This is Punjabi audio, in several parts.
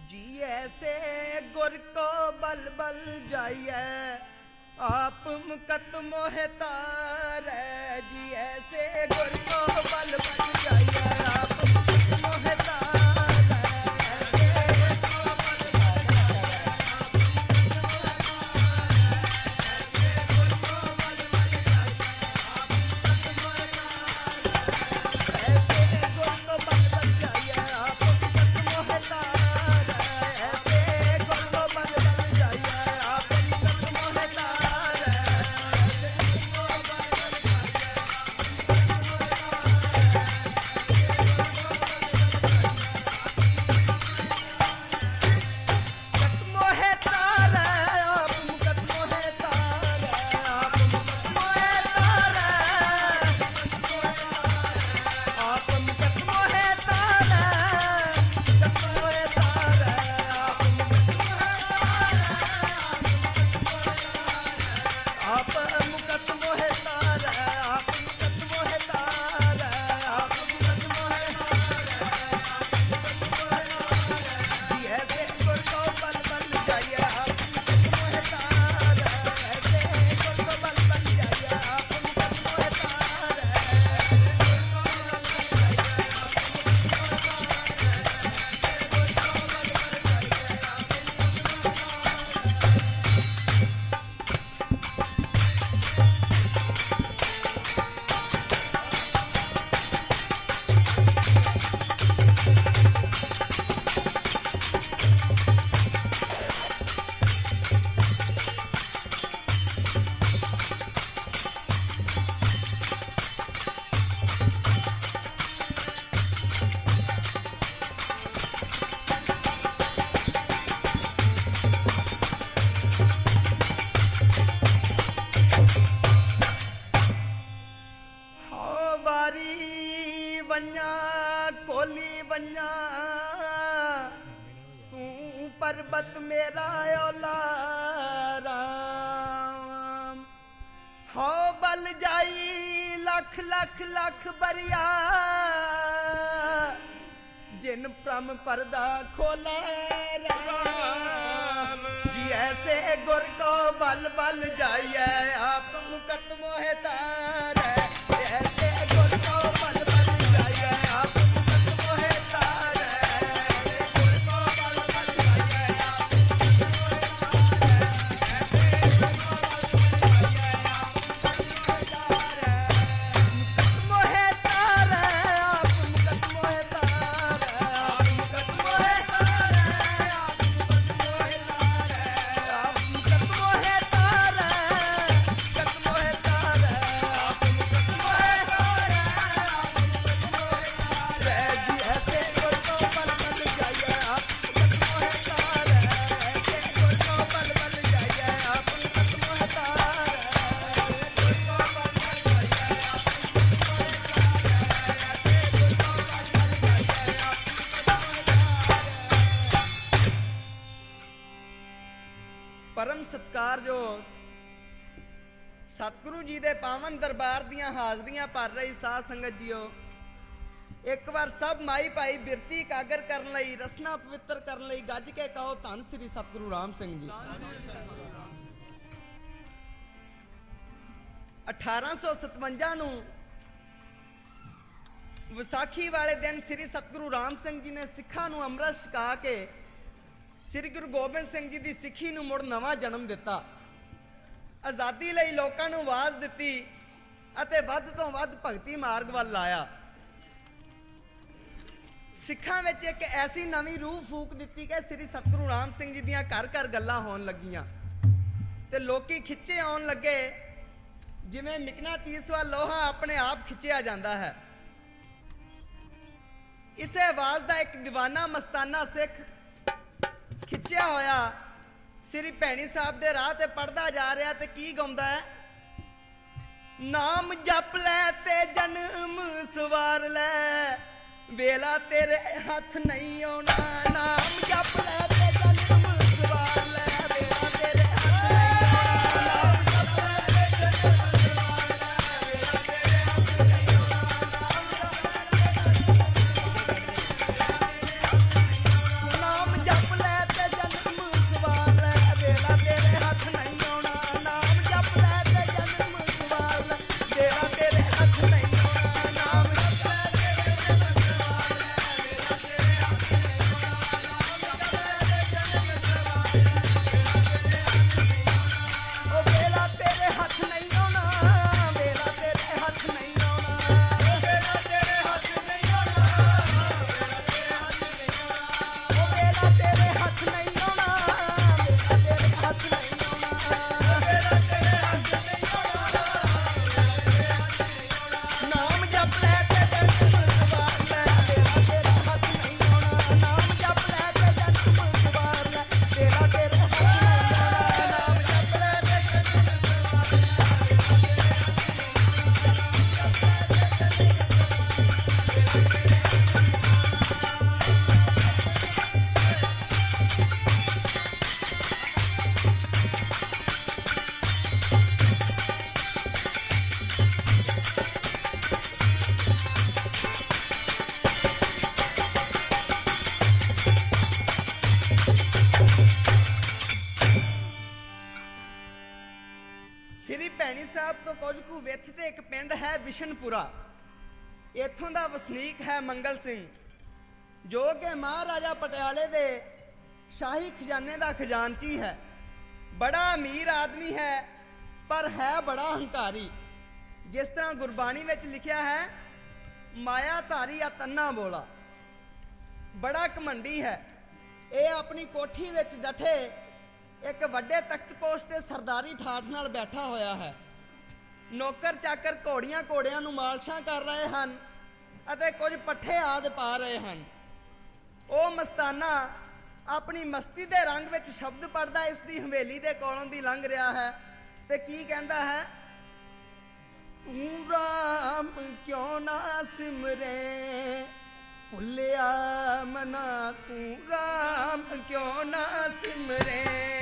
ਜੀ ਐਸੇ ਗੁਰ ਕੋ ਬਲ ਬਲ ਜਾਈਏ ਆਪ ਮੁਕਤ ਮੋਹਿ ਤਾਰੈ ਜੀ ਐਸੇ ਗੁਰ ਕੋ ਕੋਲੀ ਤੂੰ ਪਰਬਤ ਮੇਰਾ ਓਲਾ ਰਾਮ। ਹੋ ਬਲ ਜਾਈ ਲੱਖ ਲੱਖ ਲੱਖ ਬਰਿਆ। ਜਿਨ ਪ੍ਰਮ ਪਰਦਾ ਖੋਲੇ ਰਾਮ। ਜੀ ਐਸੇ ਗੁਰ ਕੋ ਬਲ ਬਲ ਜਾਈਏ ਸਤਿਗੁਰੂ ਜੀ ਦੇ ਪਾਵਨ ਦਰਬਾਰ ਦੀਆਂ ਹਾਜ਼ਰੀਆਂ ਭਰ ਰਹੀ ਸਾਧ ਸੰਗਤ ਜੀਓ। ਇੱਕ ਵਾਰ ਸਭ ਮਾਈ ਭਾਈ ਬਿਰਤੀ ਇਕਾਗਰ ਕਰਨ ਲਈ, ਰਸਨਾ ਪਵਿੱਤਰ ਕਰਨ ਲਈ ਗੱਜ ਕੇ ਕਹੋ ਧੰਨ ਸ੍ਰੀ ਸਤਿਗੁਰੂ ਰਾਮ ਸਿੰਘ ਜੀ। 1857 ਨੂੰ ਵਿਸਾਖੀ ਵਾਲੇ ਦਿਨ ਸ੍ਰੀ ਸਤਿਗੁਰੂ ਰਾਮ ਸਿੰਘ ਜੀ ਨੇ ਸਿੱਖਾਂ ਨੂੰ ਅੰਮ੍ਰਿਤ ਛਕਾ ਕੇ ਸ੍ਰੀ ਗੁਰੂ ਗੋਬਿੰਦ ਸਿੰਘ ਜੀ ਦੀ ਸਿੱਖੀ ਨੂੰ ਮੁੜ ਨਵਾਂ ਜਨਮ ਦਿੱਤਾ। ਆਜ਼ਾਦੀ ਲਈ ਲੋਕਾਂ ਨੂੰ ਆਵਾਜ਼ ਦਿੱਤੀ ਅਤੇ ਵੱਧ ਤੋਂ ਵੱਧ ਭਗਤੀ ਮਾਰਗ ਵੱਲ ਲਾਇਆ। ਸਿੱਖਾਂ ਵਿੱਚ ਇੱਕ ਐਸੀ ਨਵੀਂ ਰੂਹ ਫੂਕ ਦਿੱਤੀ ਕਿ ਸ੍ਰੀ ਸਤਿਗੁਰੂ ਰਾਮ ਸਿੰਘ ਜੀ ਦੀਆਂ ਘਰ ਘਰ ਗੱਲਾਂ ਹੋਣ ਲੱਗੀਆਂ ਤੇ ਲੋਕੀ ਖਿੱਚੇ ਆਉਣ ਲੱਗੇ, ਜਿਵੇਂ ਮਿਕਨਾਤੀਸ ਵੱਲ ਲੋਹਾ ਆਪਣੇ ਆਪ ਖਿੱਚਿਆ ਜਾਂਦਾ ਹੈ। ਇਸੇ ਆਵਾਜ਼ ਦਾ ਇੱਕ دیਵਾਨਾ ਮਸਤਾਨਾ ਸਿੱਖ ਖਿੱਚਿਆ ਹੋਇਆ ਸ੍ਰੀ ਭੈਣੀ ਸਾਹਿਬ ਦੇ ਰਾਹ ਤੇ ਪੜਦਾ ਜਾ ਰਿਹਾ ਤੇ ਕੀ ਗਾਉਂਦਾ ਹੈ? ਨਾਮ ਜਪ ਲੈ ਤੇ ਜਨਮ ਸਵਾਰ ਲੈ, ਵੇਲਾ ਤੇਰੇ ਹੱਥ ਨਹੀਂ ਆਉਣਾ। ਨਾਮ ਜਪ ਲੈ ਤੋਂ ਕੁਝ ਕੁ ਵਿੱਥ ਤੇ ਇੱਕ ਪਿੰਡ ਹੈ ਵਿਸ਼ਨਪੁਰਾ ਇੱਥੋਂ ਦਾ ਵਸਨੀਕ ਹੈ ਮੰਗਲ ਸਿੰਘ। ਜੋ ਕਿ ਮਹਾਰਾਜਾ ਪਟਿਆਲੇ ਦੇ ਸ਼ਾਹੀ ਖਜ਼ਾਨੇ ਦਾ ਖਜ਼ਾਨਚੀ ਹੈ। ਬੜਾ ਅਮੀਰ ਆਦਮੀ ਹੈ, ਪਰ ਹੈ ਬੜਾ ਹੰਕਾਰੀ। ਜਿਸ ਤਰ੍ਹਾਂ ਗੁਰਬਾਣੀ ਵਿੱਚ ਲਿਖਿਆ ਹੈ ਮਾਇਆ ਧਾਰੀ ਆ ਬੋਲਾ। ਬੜਾ ਘਮੰਡੀ ਹੈ। ਇਹ ਆਪਣੀ ਕੋਠੀ ਵਿੱਚ ਡਠੇ ਇੱਕ ਵੱਡੇ ਤਖਤ ਪੋਸ਼ ਤੇ ਸਰਦਾਰੀ ਠਾਠ ਨਾਲ ਬੈਠਾ ਹੋਇਆ ਹੈ। ਨੌਕਰ ਚਾਕਰ ਘੋੜੀਆਂ ਘੋੜਿਆਂ ਨੂੰ ਮਾਲਸ਼ਾਂ ਕਰ ਰਹੇ ਹਨ ਅਤੇ ਕੁਝ ਪੱਠੇ ਆਦ ਪਾ ਰਹੇ ਹਨ। ਉਹ ਮਸਤਾਨਾ ਆਪਣੀ ਮਸਤੀ ਦੇ ਰੰਗ ਵਿੱਚ ਸ਼ਬਦ ਪੜਦਾ ਇਸ ਦੀ ਹਵੇਲੀ ਦੇ ਕੋਲੋਂ ਦੀ ਲੰਘ ਰਿਹਾ ਹੈ ਤੇ ਕੀ ਕਹਿੰਦਾ ਹੈ? ਤੂੰ ਰਾਮ ਕਿਉਂ ਨਾ ਸਿਮਰੇ? ਭੁੱਲਿਆ ਮਨਾ, ਤੂੰ ਰਾਮ ਕਿਉਂ ਨਾ ਸਿਮਰੇ?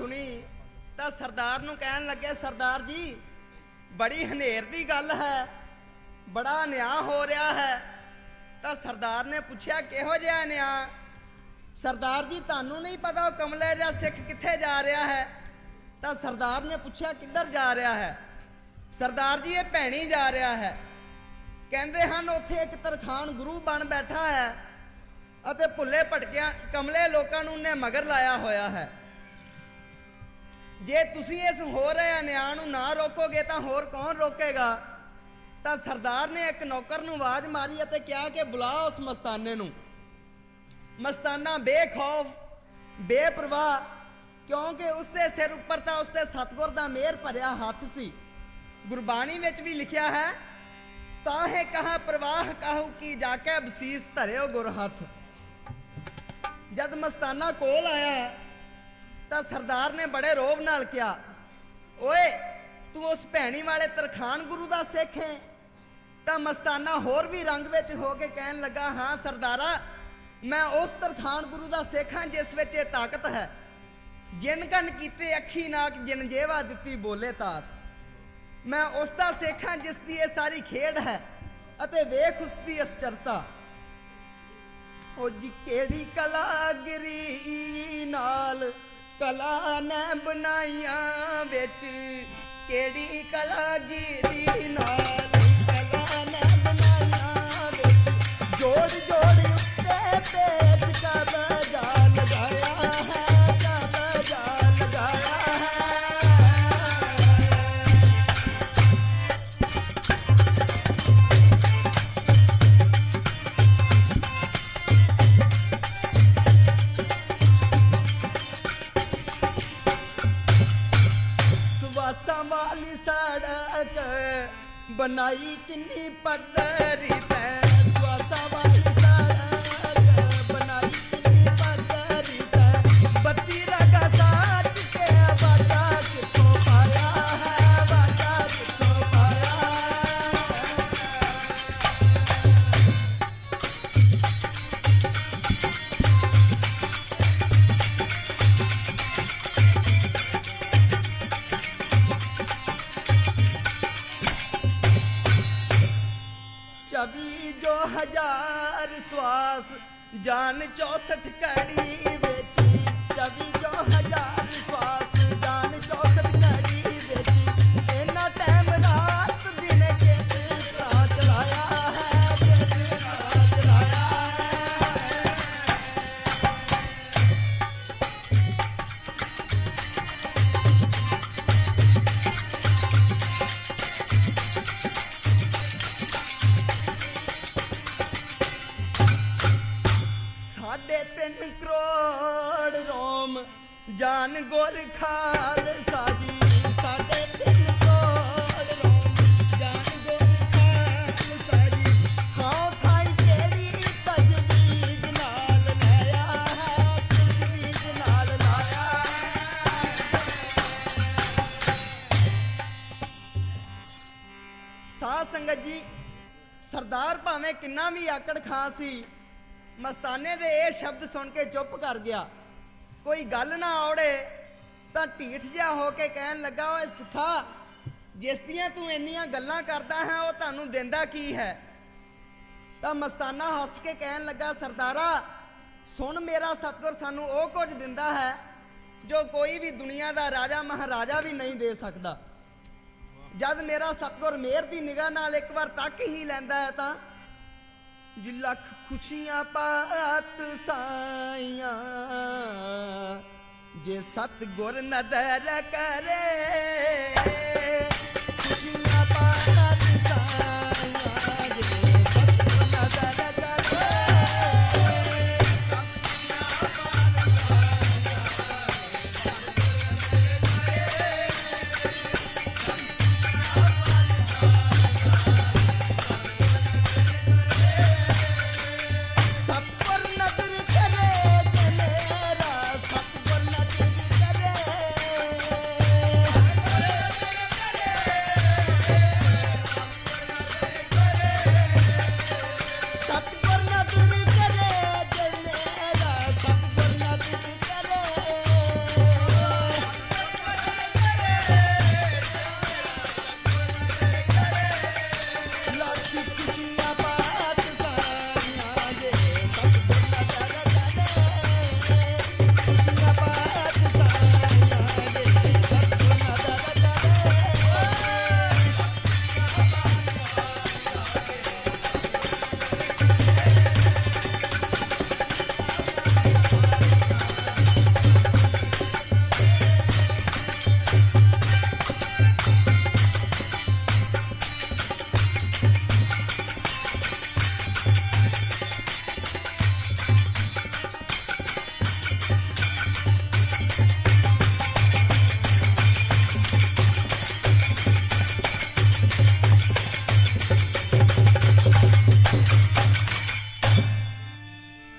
ਸੁਣੀ ਤਾਂ ਸਰਦਾਰ ਨੂੰ ਕਹਿਣ ਲੱਗੇ, ਸਰਦਾਰ ਜੀ, ਬੜੀ ਹਨੇਰ ਦੀ ਗੱਲ ਹੈ, ਬੜਾ ਨਿਆਂ ਹੋ ਰਿਹਾ ਹੈ। ਤਾਂ ਸਰਦਾਰ ਨੇ ਪੁੱਛਿਆ, ਕਿਹੋ ਜਿਹਾ ਨਿਆਂ? ਸਰਦਾਰ ਜੀ, ਤੁਹਾਨੂੰ ਨਹੀਂ ਪਤਾ ਉਹ ਕਮਲੇ ਜਿਹਾ ਸਿੱਖ ਕਿੱਥੇ ਜਾ ਰਿਹਾ ਹੈ? ਤਾਂ ਸਰਦਾਰ ਨੇ ਪੁੱਛਿਆ, ਕਿੱਧਰ ਜਾ ਰਿਹਾ ਹੈ? ਸਰਦਾਰ ਜੀ, ਇਹ ਭੈਣੀ ਜਾ ਰਿਹਾ ਹੈ। ਕਹਿੰਦੇ ਹਨ, ਉੱਥੇ ਇੱਕ ਤਰਖਾਨ ਗੁਰੂ ਬਣ ਬੈਠਾ ਹੈ ਅਤੇ ਭੁੱਲੇ ਭਟਕਿਆਂ, ਕਮਲੇ ਲੋਕਾਂ ਨੂੰ ਨੇ ਮਗਰ ਲਾਇਆ ਹੋਇਆ ਹੈ। ਜੇ ਤੁਸੀਂ ਇਸ ਹੋ ਰਹੇ ਅਨਿਆਂ ਨੂੰ ਨਾ ਰੋਕੋਗੇ ਤਾਂ ਹੋਰ ਕੌਣ ਰੋਕੇਗਾ? ਤਾਂ ਸਰਦਾਰ ਨੇ ਇੱਕ ਨੌਕਰ ਨੂੰ ਆਵਾਜ਼ ਮਾਰੀ ਅਤੇ ਕਿਹਾ ਕਿ ਬੁਲਾ ਉਸ ਮਸਤਾਨੇ ਨੂੰ। ਮਸਤਾਨਾ ਬੇਖੌਫ, ਬੇਪਰਵਾਹ, ਕਿਉਂਕਿ ਉਸ ਦੇ ਸਿਰ ਉੱਪਰ ਤਾਂ ਉਸ ਦੇ ਸਤਗੁਰ ਦਾ ਮਿਹਰ ਭਰਿਆ ਹੱਥ ਸੀ। ਗੁਰਬਾਣੀ ਵਿੱਚ ਵੀ ਲਿਖਿਆ ਹੈ, ਤਾਂ ਤਾਹੇ ਕਹਾ ਪ੍ਰਵਾਹ ਕਾਹੂ ਕੀ ਜਾ ਕੇ ਬਸੀਸ ਧਰਿਓ ਗੁਰ ਹੱਥ। ਜਦ ਮਸਤਾਨਾ ਕੋਲ ਆਇਆ ਤਾਂ ਸਰਦਾਰ ਨੇ ਬੜੇ ਰੋਬ ਨਾਲ ਕਿਹਾ, ਓਏ, ਤੂੰ ਉਸ ਭੈਣੀ ਵਾਲੇ ਤਰਖਾਨ ਗੁਰੂ ਦਾ ਸਿੱਖ ਹੈ? ਤਾਂ ਮਸਤਾਨਾ ਹੋਰ ਵੀ ਰੰਗ ਵਿੱਚ ਹੋ ਕੇ ਕਹਿਣ ਲੱਗਾ, ਹਾਂ ਸਰਦਾਰਾ, ਮੈਂ ਉਸ ਤਰਖਾਨ ਗੁਰੂ ਦਾ ਸਿੱਖ ਹਾਂ, ਜਿਸ ਵਿੱਚ ਇਹ ਤਾਕਤ ਹੈ। ਜਿਨ ਕਨ ਕੀਤੇ ਅੱਖੀ ਨਾਕ, ਜਿਨ ਜੇਵਾ ਦਿੱਤੀ ਬੋਲੇ ਤਾਤ। ਮੈਂ ਉਸ ਦਾ ਸਿੱਖ ਹਾਂ, ਜਿਸ ਦੀ ਇਹ ਸਾਰੀ ਖੇਡ ਹੈ ਅਤੇ ਵੇਖ ਉਸ ਦੀ ਅਸਚਰਤਾ। ਉਹ ਜੀ ਕਿਹੜੀ ਕਲਾਗਰੀ ਨਾਲ ਕਲਾ ਨੇ ਬਣਾਈਆਂ ਵਿੱਚ, ਕਿਹੜੀ ਕਲਾ ਕਲਾਗਰੀ ਨਾਲ ਕਲਾ ਨੇ ਬਣਾਈਆਂ ਵਿੱਚ? ਜੋੜ ਜੋੜ ਉੱਤੇ ਪੇਚ ਬਣਾਈ ਕਿੰਨੀ ਜਾਨ 64 ਕੜੀ ਸੀ। ਮਸਤਾਨੇ ਦੇ ਇਹ ਸ਼ਬਦ ਸੁਣ ਕੇ ਚੁੱਪ ਕਰ ਗਿਆ। ਕੋਈ ਗੱਲ ਨਾ ਔੜੇ, ਤਾਂ ਢੀਠ ਜਿਹਾ ਹੋ ਕੇ ਕਹਿਣ ਲੱਗਾ, ਓਏ ਸਿੱਖਾ, ਜਿਸ ਦੀਆਂ ਤੂੰ ਇੰਨੀਆਂ ਗੱਲਾਂ ਕਰਦਾ ਹੈ, ਉਹ ਤੁਹਾਨੂੰ ਦਿੰਦਾ ਕੀ ਹੈ? ਤਾਂ ਮਸਤਾਨਾ ਹੱਸ ਕੇ ਕਹਿਣ ਲੱਗਾ, ਸਰਦਾਰਾ, ਸੁਣ ਮੇਰਾ ਸਤਿਗੁਰ ਸਾਨੂੰ ਉਹ ਕੁਝ ਦਿੰਦਾ ਹੈ, ਜੋ ਕੋਈ ਵੀ ਦੁਨੀਆ ਦਾ ਰਾਜਾ ਮਹਾਰਾਜਾ ਵੀ ਨਹੀਂ ਦੇ ਸਕਦਾ। ਜਦ ਮੇਰਾ ਸਤਗੁਰ ਮੇਰ ਦੀ ਨਿਗਾਹ ਨਾਲ ਇੱਕ ਵਾਰ ਤੱਕ ਹੀ ਲੈਂਦਾ ਹੈ ਤਾਂ ਜੀ ਲੱਖ ਖੁਸ਼ੀਆਂ ਪਾਤ ਸਾਈਆਂ। ਜੇ ਸਤਗੁਰ ਨਦਰ ਕਰੇ ਖੁਸ਼ੀਆਂ ਪਾਤ ਸਾਈਆਂ সত্য